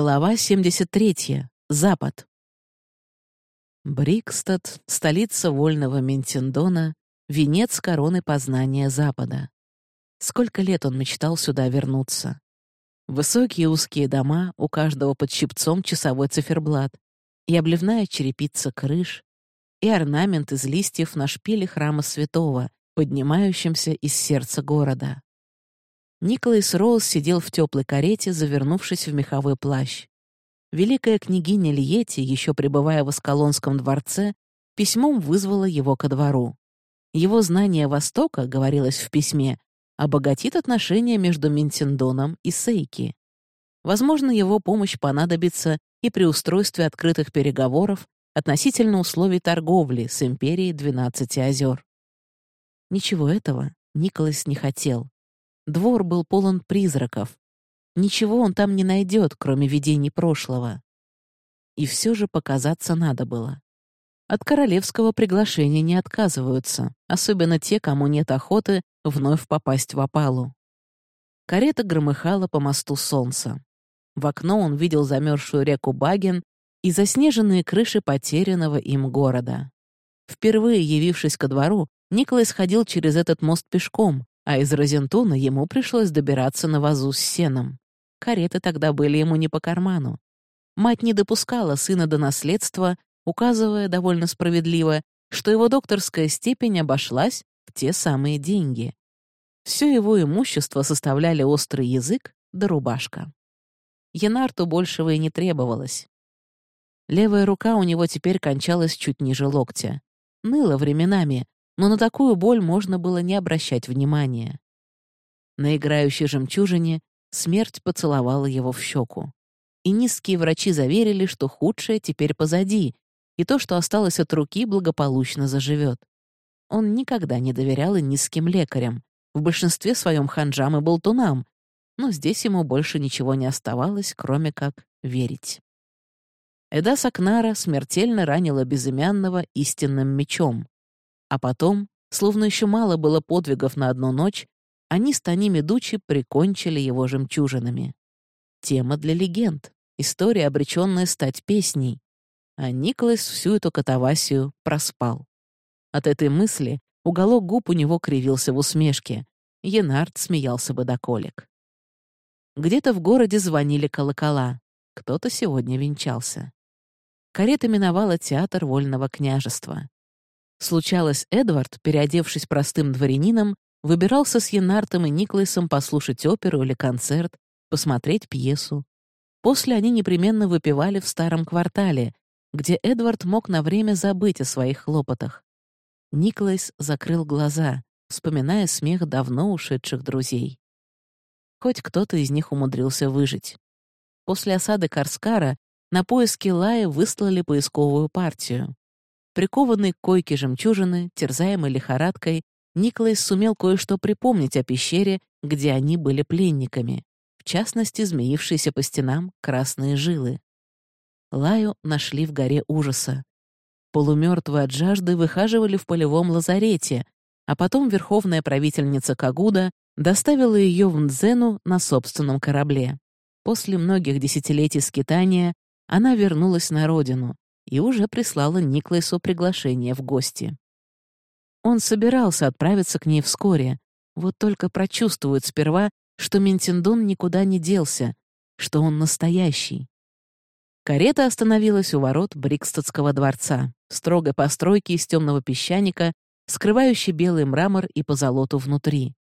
Глава 73. Запад. Брикстад, столица вольного Ментендона, венец короны познания Запада. Сколько лет он мечтал сюда вернуться. Высокие узкие дома, у каждого под щипцом часовой циферблат, и обливная черепица крыш, и орнамент из листьев на шпиле храма святого, поднимающемся из сердца города. Николас Роуз сидел в теплой карете, завернувшись в меховой плащ. Великая княгиня Лиети, еще пребывая в Аскалонском дворце, письмом вызвала его ко двору. Его знание Востока, говорилось в письме, обогатит отношения между Ментендоном и Сейки. Возможно, его помощь понадобится и при устройстве открытых переговоров относительно условий торговли с империей Двенадцати озер. Ничего этого Николас не хотел. Двор был полон призраков. Ничего он там не найдет, кроме видений прошлого. И все же показаться надо было. От королевского приглашения не отказываются, особенно те, кому нет охоты вновь попасть в опалу. Карета громыхала по мосту солнца. В окно он видел замерзшую реку Баген и заснеженные крыши потерянного им города. Впервые явившись ко двору, Николай сходил через этот мост пешком, а из Розентуна ему пришлось добираться на вазу с сеном. Кареты тогда были ему не по карману. Мать не допускала сына до наследства, указывая довольно справедливо, что его докторская степень обошлась в те самые деньги. Все его имущество составляли острый язык да рубашка. Янарту большего и не требовалось. Левая рука у него теперь кончалась чуть ниже локтя. Ныла временами, но на такую боль можно было не обращать внимания. На играющей жемчужине смерть поцеловала его в щеку. И низкие врачи заверили, что худшее теперь позади, и то, что осталось от руки, благополучно заживет. Он никогда не доверял и низким лекарям, в большинстве своем ханжам и болтунам, но здесь ему больше ничего не оставалось, кроме как верить. Эда Сакнара смертельно ранила безымянного истинным мечом. А потом, словно еще мало было подвигов на одну ночь, они с Тони Медучи прикончили его жемчужинами. Тема для легенд, история, обреченная стать песней. А Николас всю эту катавасию проспал. От этой мысли уголок губ у него кривился в усмешке. Енард смеялся бы до колик. Где-то в городе звонили колокола. Кто-то сегодня венчался. Карета миновала театр Вольного княжества. Случалось, Эдвард, переодевшись простым дворянином, выбирался с Янартом и Никлайсом послушать оперу или концерт, посмотреть пьесу. После они непременно выпивали в старом квартале, где Эдвард мог на время забыть о своих хлопотах. Никлайс закрыл глаза, вспоминая смех давно ушедших друзей. Хоть кто-то из них умудрился выжить. После осады Карскара на поиски Лая выслали поисковую партию. Прикованный к койке жемчужины, терзаемой лихорадкой, Николас сумел кое-что припомнить о пещере, где они были пленниками, в частности, змеившиеся по стенам красные жилы. Лаю нашли в горе ужаса. Полумертвые от жажды выхаживали в полевом лазарете, а потом верховная правительница Кагуда доставила ее в Нзену на собственном корабле. После многих десятилетий скитания она вернулась на родину, и уже прислала Никлайсу приглашение в гости. Он собирался отправиться к ней вскоре, вот только прочувствует сперва, что Ментендон никуда не делся, что он настоящий. Карета остановилась у ворот Брикстедского дворца, строгой постройки из темного песчаника, скрывающей белый мрамор и позолоту внутри.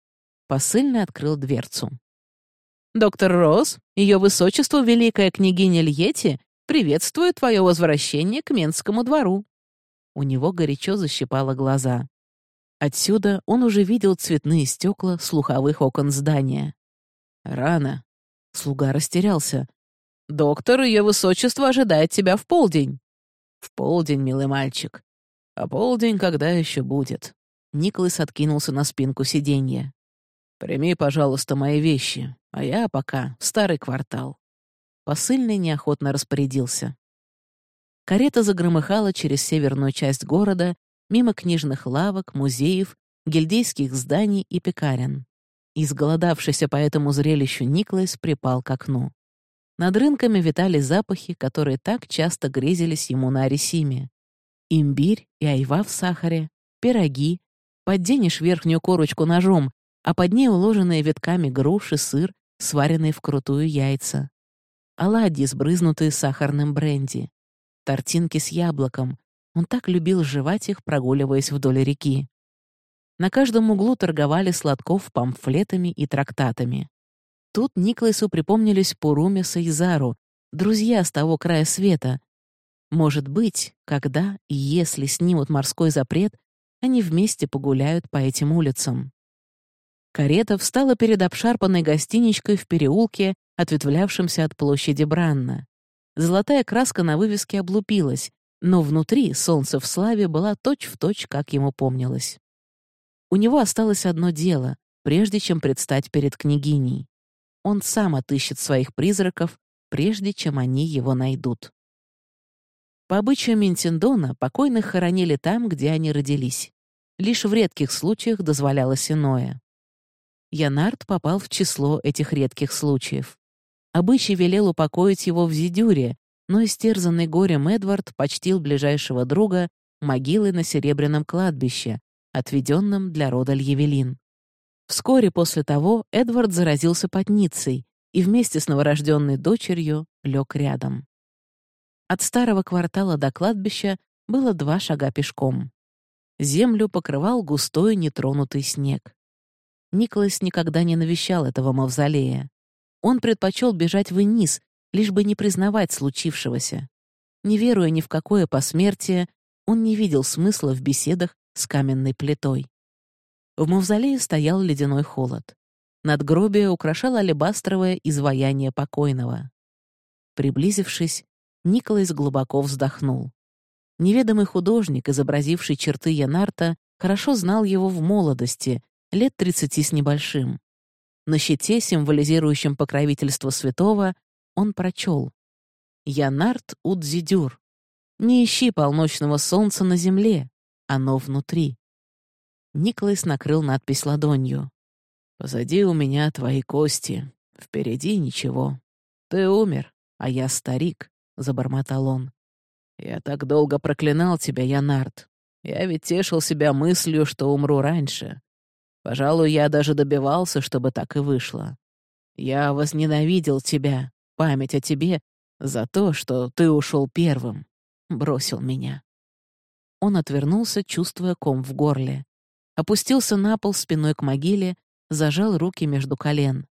Посыльный открыл дверцу. «Доктор Росс, ее высочество великая княгиня Льети Приветствую твое возвращение к Менскому двору». У него горячо защипало глаза. Отсюда он уже видел цветные стекла слуховых окон здания. «Рано». Слуга растерялся. «Доктор, ее высочество ожидает тебя в полдень». «В полдень, милый мальчик. А полдень когда еще будет?» Николас откинулся на спинку сиденья. «Прими, пожалуйста, мои вещи, а я пока в старый квартал». Посыльный неохотно распорядился. Карета загромыхала через северную часть города, мимо книжных лавок, музеев, гильдейских зданий и пекарен. Изголодавшийся по этому зрелищу Никлайс припал к окну. Над рынками витали запахи, которые так часто грезились ему на Арисиме. Имбирь и айва в сахаре, пироги, подденешь верхнюю корочку ножом, а под ней уложенные витками груши, сыр, сваренные вкрутую яйца. Оладьи, сбрызнутые сахарным бренди. Тортинки с яблоком. Он так любил жевать их, прогуливаясь вдоль реки. На каждом углу торговали сладков памфлетами и трактатами. Тут Никлайсу припомнились Пурумиса и Зару, друзья с того края света. Может быть, когда и если снимут морской запрет, они вместе погуляют по этим улицам. Карета встала перед обшарпанной гостиничкой в переулке, ответвлявшемся от площади Бранна. Золотая краска на вывеске облупилась, но внутри солнце в славе была точь-в-точь, точь, как ему помнилось. У него осталось одно дело, прежде чем предстать перед княгиней. Он сам отыщет своих призраков, прежде чем они его найдут. По обычаю Ментиндона покойных хоронили там, где они родились. Лишь в редких случаях дозволялось иное. Янард попал в число этих редких случаев. Обычай велел упокоить его в Зидюре, но истерзанный горем Эдвард почтил ближайшего друга могилой на Серебряном кладбище, отведенном для рода Льявелин. Вскоре после того Эдвард заразился потницей и вместе с новорожденной дочерью лег рядом. От старого квартала до кладбища было два шага пешком. Землю покрывал густой нетронутый снег. Николас никогда не навещал этого мавзолея. Он предпочел бежать вниз, лишь бы не признавать случившегося. Не веруя ни в какое посмертие, он не видел смысла в беседах с каменной плитой. В мавзолее стоял ледяной холод. Надгробие украшало алебастровое изваяние покойного. Приблизившись, Николас глубоко вздохнул. Неведомый художник, изобразивший черты Янарта, хорошо знал его в молодости, лет тридцати с небольшим. На щите, символизирующем покровительство святого, он прочел «Янарт Удзидюр. Не ищи полночного солнца на земле, оно внутри». Николас накрыл надпись ладонью. «Позади у меня твои кости, впереди ничего. Ты умер, а я старик», — забормотал он. «Я так долго проклинал тебя, Янард. Я ведь тешил себя мыслью, что умру раньше. Пожалуй, я даже добивался, чтобы так и вышло. Я возненавидел тебя, память о тебе, за то, что ты ушел первым, бросил меня». Он отвернулся, чувствуя ком в горле опустился на пол спиной к могиле, зажал руки между колен.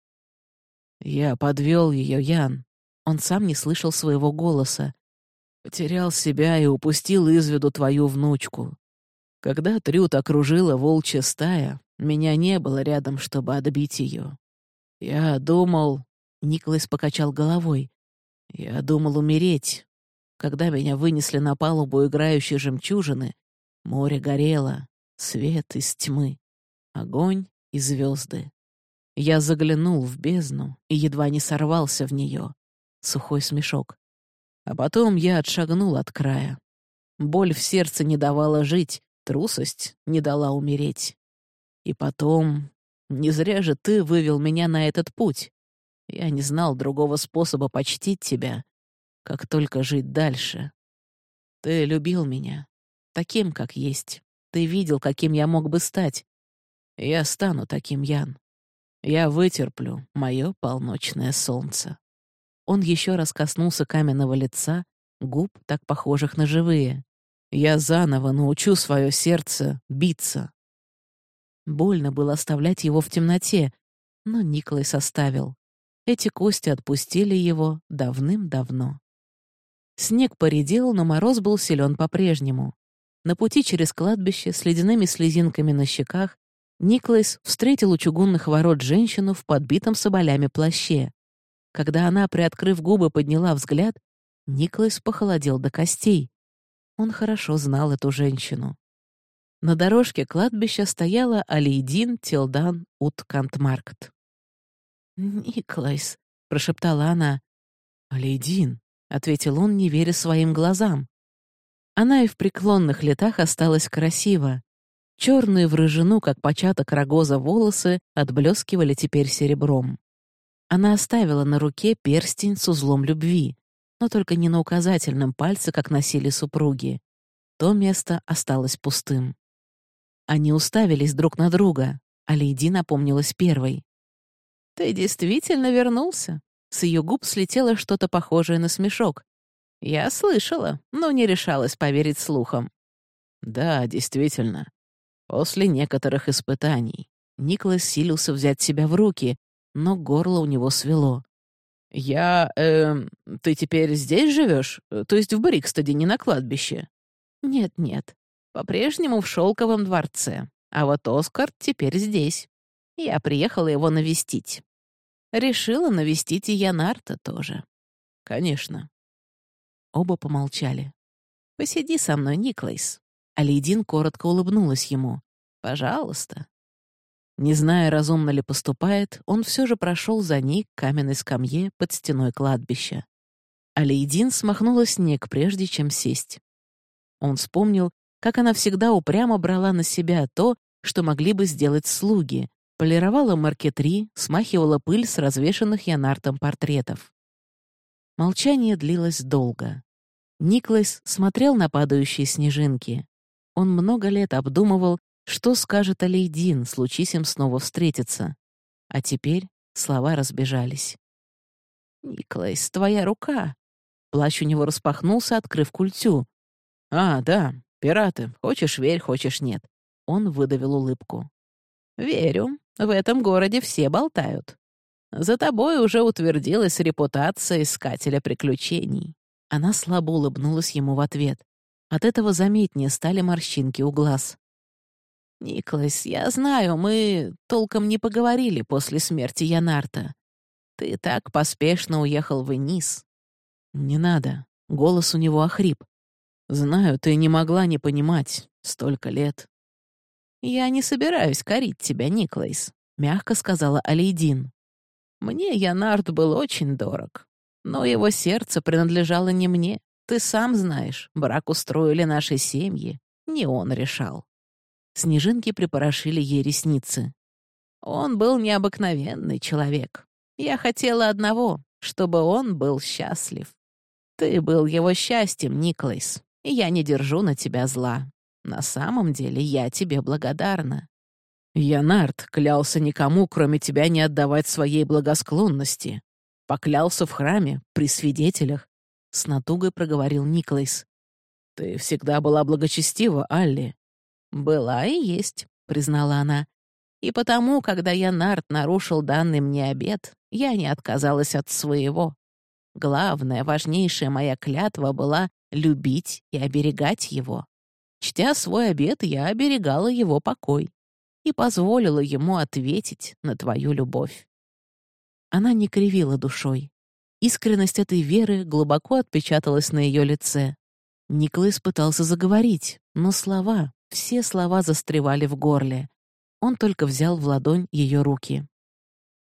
«Я подвел ее, Ян». Он сам не слышал своего голоса. «Потерял себя и упустил из виду твою внучку. Когда Трют окружила волчья стая, меня не было рядом, чтобы отбить ее. Я думал...» Николас покачал головой. «Я думал умереть. Когда меня вынесли на палубу играющей жемчужины, море горело, Свет из тьмы, огонь и звезды. Я заглянул в бездну и едва не сорвался в нее. Сухой смешок. А потом я отшагнул от края. Боль в сердце не давала жить, трусость не дала умереть. И потом... Не зря же ты вывел меня на этот путь. Я не знал другого способа почтить тебя, как только жить дальше. Ты любил меня, таким, как есть. Ты видел, каким я мог бы стать. Я стану таким, Ян. Я вытерплю мое полночное солнце. Он еще раз коснулся каменного лица, губ, так похожих на живые. Я заново научу свое сердце биться. Больно было оставлять его в темноте, но Николай составил. Эти кости отпустили его давным-давно. Снег поредел, но мороз был силен по-прежнему. На пути через кладбище с ледяными слезинками на щеках Никлайс встретил у чугунных ворот женщину в подбитом соболями плаще. Когда она, приоткрыв губы, подняла взгляд, Никлайс похолодел до костей. Он хорошо знал эту женщину. На дорожке кладбища стояла Алейдин Телдан Ут Кантмаркт. «Никлайс», — прошептала она. «Алейдин», — ответил он, не веря своим глазам. Она и в преклонных летах осталась красива. Черные в рыжину, как початок рогоза, волосы отблескивали теперь серебром. Она оставила на руке перстень с узлом любви, но только не на указательном пальце, как носили супруги. То место осталось пустым. Они уставились друг на друга, а Лейди напомнилась первой. «Ты действительно вернулся?» С ее губ слетело что-то похожее на смешок. «Я слышала, но не решалась поверить слухам». «Да, действительно. После некоторых испытаний. Николас силился взять себя в руки, но горло у него свело. «Я... Э, ты теперь здесь живешь? То есть в Брикстеде, не на кладбище?» «Нет-нет. По-прежнему в Шелковом дворце. А вот Оскар теперь здесь. Я приехала его навестить. Решила навестить и Янарта тоже». «Конечно». Оба помолчали. «Посиди со мной, Никлайс». Алейдин коротко улыбнулась ему. «Пожалуйста». Не зная, разумно ли поступает, он все же прошел за ней к каменной скамье под стеной кладбища. Алейдин смахнула снег, прежде чем сесть. Он вспомнил, как она всегда упрямо брала на себя то, что могли бы сделать слуги, полировала маркетри, смахивала пыль с развешанных янартом портретов. Молчание длилось долго. Никлас смотрел на падающие снежинки. Он много лет обдумывал, что скажет Алейдин, случись им снова встретиться. А теперь слова разбежались. «Никлайс, твоя рука!» Плащ у него распахнулся, открыв культю. «А, да, пираты. Хочешь — верь, хочешь — нет». Он выдавил улыбку. «Верю. В этом городе все болтают. За тобой уже утвердилась репутация искателя приключений». Она слабо улыбнулась ему в ответ. От этого заметнее стали морщинки у глаз. «Никлас, я знаю, мы толком не поговорили после смерти Янарта. Ты так поспешно уехал в Энис». «Не надо». Голос у него охрип. «Знаю, ты не могла не понимать. Столько лет». «Я не собираюсь корить тебя, Никлайс», — мягко сказала Алейдин. «Мне Янарт был очень дорог, но его сердце принадлежало не мне. Ты сам знаешь, брак устроили наши семьи, не он решал. Снежинки припорошили ей ресницы. Он был необыкновенный человек. Я хотела одного, чтобы он был счастлив. Ты был его счастьем, Никлайс, я не держу на тебя зла. На самом деле я тебе благодарна. Янард клялся никому, кроме тебя, не отдавать своей благосклонности. Поклялся в храме, при свидетелях, с натугой проговорил Никлайс. «Ты всегда была благочестива, Алли». «Была и есть», — признала она. «И потому, когда я Нарт нарушил данный мне обед, я не отказалась от своего. Главная, важнейшая моя клятва была любить и оберегать его. Чтя свой обед, я оберегала его покой и позволила ему ответить на твою любовь». Она не кривила душой. Искренность этой веры глубоко отпечаталась на ее лице. Николас пытался заговорить, но слова, все слова застревали в горле. Он только взял в ладонь ее руки.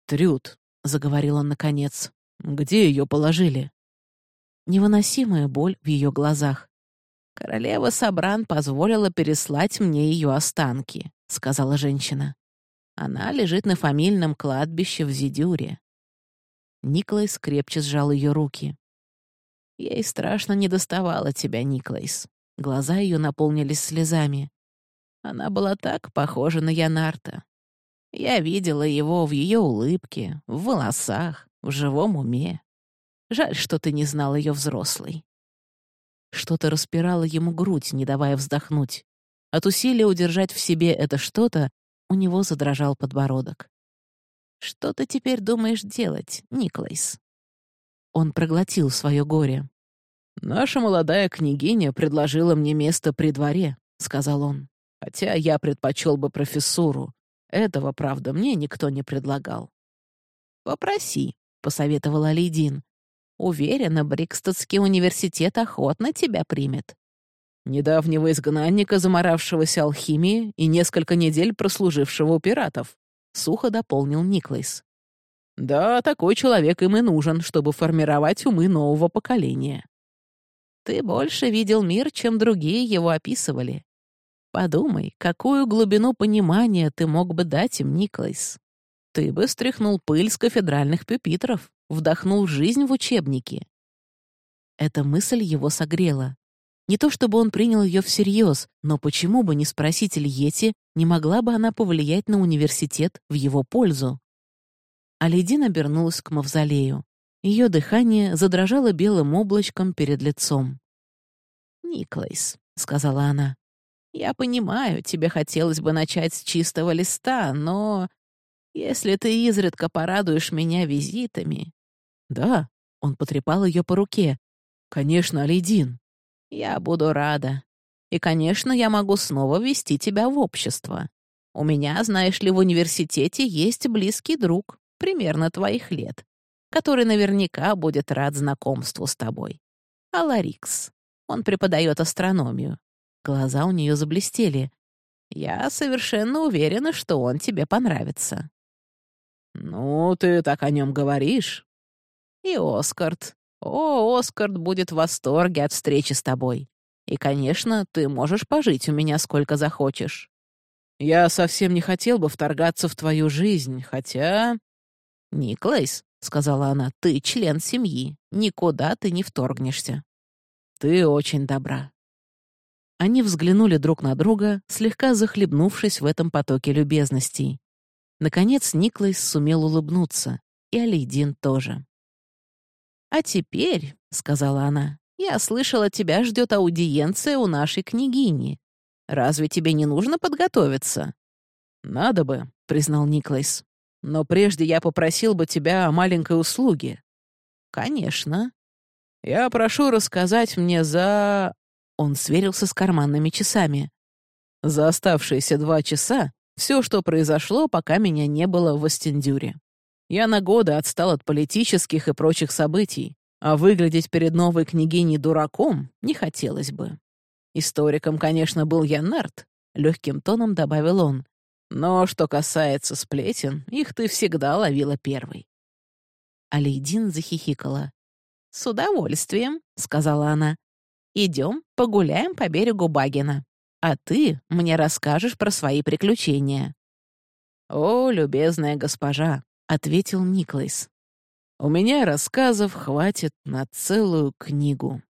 «Трюд», — заговорил он наконец, — «где ее положили?» Невыносимая боль в ее глазах. «Королева Сабран позволила переслать мне ее останки», — сказала женщина. «Она лежит на фамильном кладбище в Зидюре. Никлайс крепче сжал ее руки. Ей страшно не доставала тебя, Никлайс. Глаза ее наполнились слезами. Она была так похожа на Янарта. Я видела его в ее улыбке, в волосах, в живом уме. Жаль, что ты не знал ее взрослой. Что-то распирало ему грудь, не давая вздохнуть. От усилия удержать в себе это что-то у него задрожал подбородок. Что ты теперь думаешь делать, Никлайс?» Он проглотил свое горе. «Наша молодая княгиня предложила мне место при дворе», — сказал он. «Хотя я предпочел бы профессуру. Этого, правда, мне никто не предлагал». «Попроси», — посоветовала Лейдин. «Уверена, Брикстедский университет охотно тебя примет». Недавнего изгнанника, заморавшегося алхимией и несколько недель прослужившего у пиратов. — сухо дополнил Никлайс. «Да, такой человек им и нужен, чтобы формировать умы нового поколения. Ты больше видел мир, чем другие его описывали. Подумай, какую глубину понимания ты мог бы дать им, Никлайс. Ты бы стряхнул пыль с кафедральных пюпитров, вдохнул жизнь в учебники. Эта мысль его согрела. Не то чтобы он принял ее всерьез, но почему бы не спросить Ильете, не могла бы она повлиять на университет в его пользу? Алейдин обернулась к мавзолею. Ее дыхание задрожало белым облачком перед лицом. «Никлайс», — сказала она, — «я понимаю, тебе хотелось бы начать с чистого листа, но если ты изредка порадуешь меня визитами...» «Да», — он потрепал ее по руке. «Конечно, Алейдин». «Я буду рада. И, конечно, я могу снова ввести тебя в общество. У меня, знаешь ли, в университете есть близкий друг, примерно твоих лет, который наверняка будет рад знакомству с тобой. Аларикс. Он преподает астрономию. Глаза у нее заблестели. Я совершенно уверена, что он тебе понравится. «Ну, ты так о нем говоришь». «И Оскарт. О, Оскарт будет в восторге от встречи с тобой. И, конечно, ты можешь пожить у меня сколько захочешь». «Я совсем не хотел бы вторгаться в твою жизнь, хотя...» «Никлайс», — сказала она, — «ты член семьи. Никуда ты не вторгнешься». «Ты очень добра». Они взглянули друг на друга, слегка захлебнувшись в этом потоке любезностей. Наконец Никлайс сумел улыбнуться, и Алейдин тоже. «А теперь», — сказала она, — «я слышала, тебя ждет аудиенция у нашей княгини. Разве тебе не нужно подготовиться?» «Надо бы», — признал Никлайс. «Но прежде я попросил бы тебя о маленькой услуге». «Конечно». «Я прошу рассказать мне за...» Он сверился с карманными часами. «За оставшиеся два часа все, что произошло, пока меня не было в Остендюре. Я на годы отстал от политических и прочих событий, а выглядеть перед новой княгиней дураком не хотелось бы. Историком, конечно, был я Нарт, легким тоном добавил он. Но что касается сплетен, их ты всегда ловила первой. Алейдин захихикала. «С удовольствием», — сказала она. «Идем, погуляем по берегу Багина» а ты мне расскажешь про свои приключения». «О, любезная госпожа», — ответил Никлайс. «У меня рассказов хватит на целую книгу».